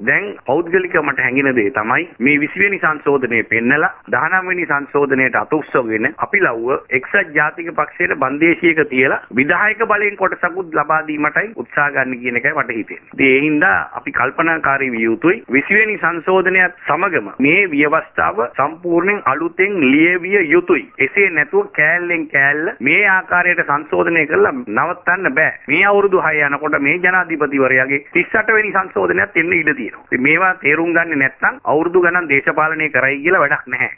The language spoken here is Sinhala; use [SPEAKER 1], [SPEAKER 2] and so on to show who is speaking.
[SPEAKER 1] දැන් පෞද්ගලිකව මට හැඟෙන දේ තමයි මේ 20 වෙනි සංශෝධනය පෙන්නලා 19 වෙනි සංශෝධනයට අත උස්සගෙන අපි ලව්ව එක්සත් ජාතික පක්ෂයට බන්දේශීයක තියලා විධායක බලයෙන් කොටසකුත් ලබා දීමටයි උත්සාහ ගන්න කියන එකයි මට හිතෙන්නේ. ඉතින් ඒ හින්දා අපි කල්පනාකාරී විය යුතුයි 20 වෙනි සංශෝධනයත් සමගම මේ ව්‍යවස්ථාව සම්පූර්ණයෙන් අලුතෙන් ලියවිය යුතුයි. එසේ නැතුව කෑල්ලෙන් කෑල්ල මේ ආකාරයට සංශෝධනය කරලා නවත්තන්න බෑ. මේ අවුරුදු 6 යනකොට මේ ජනාධිපතිවරයාගේ 38 වෙනි සංශෝධනයත් එන්න ඉඩ තියෙනවා. ඉතින් මේවා තේරුම් ගන්නේ නැත්නම් අවුරුදු ගණන් දේශපාලනය කරයි කියලා වැඩක් නැහැ.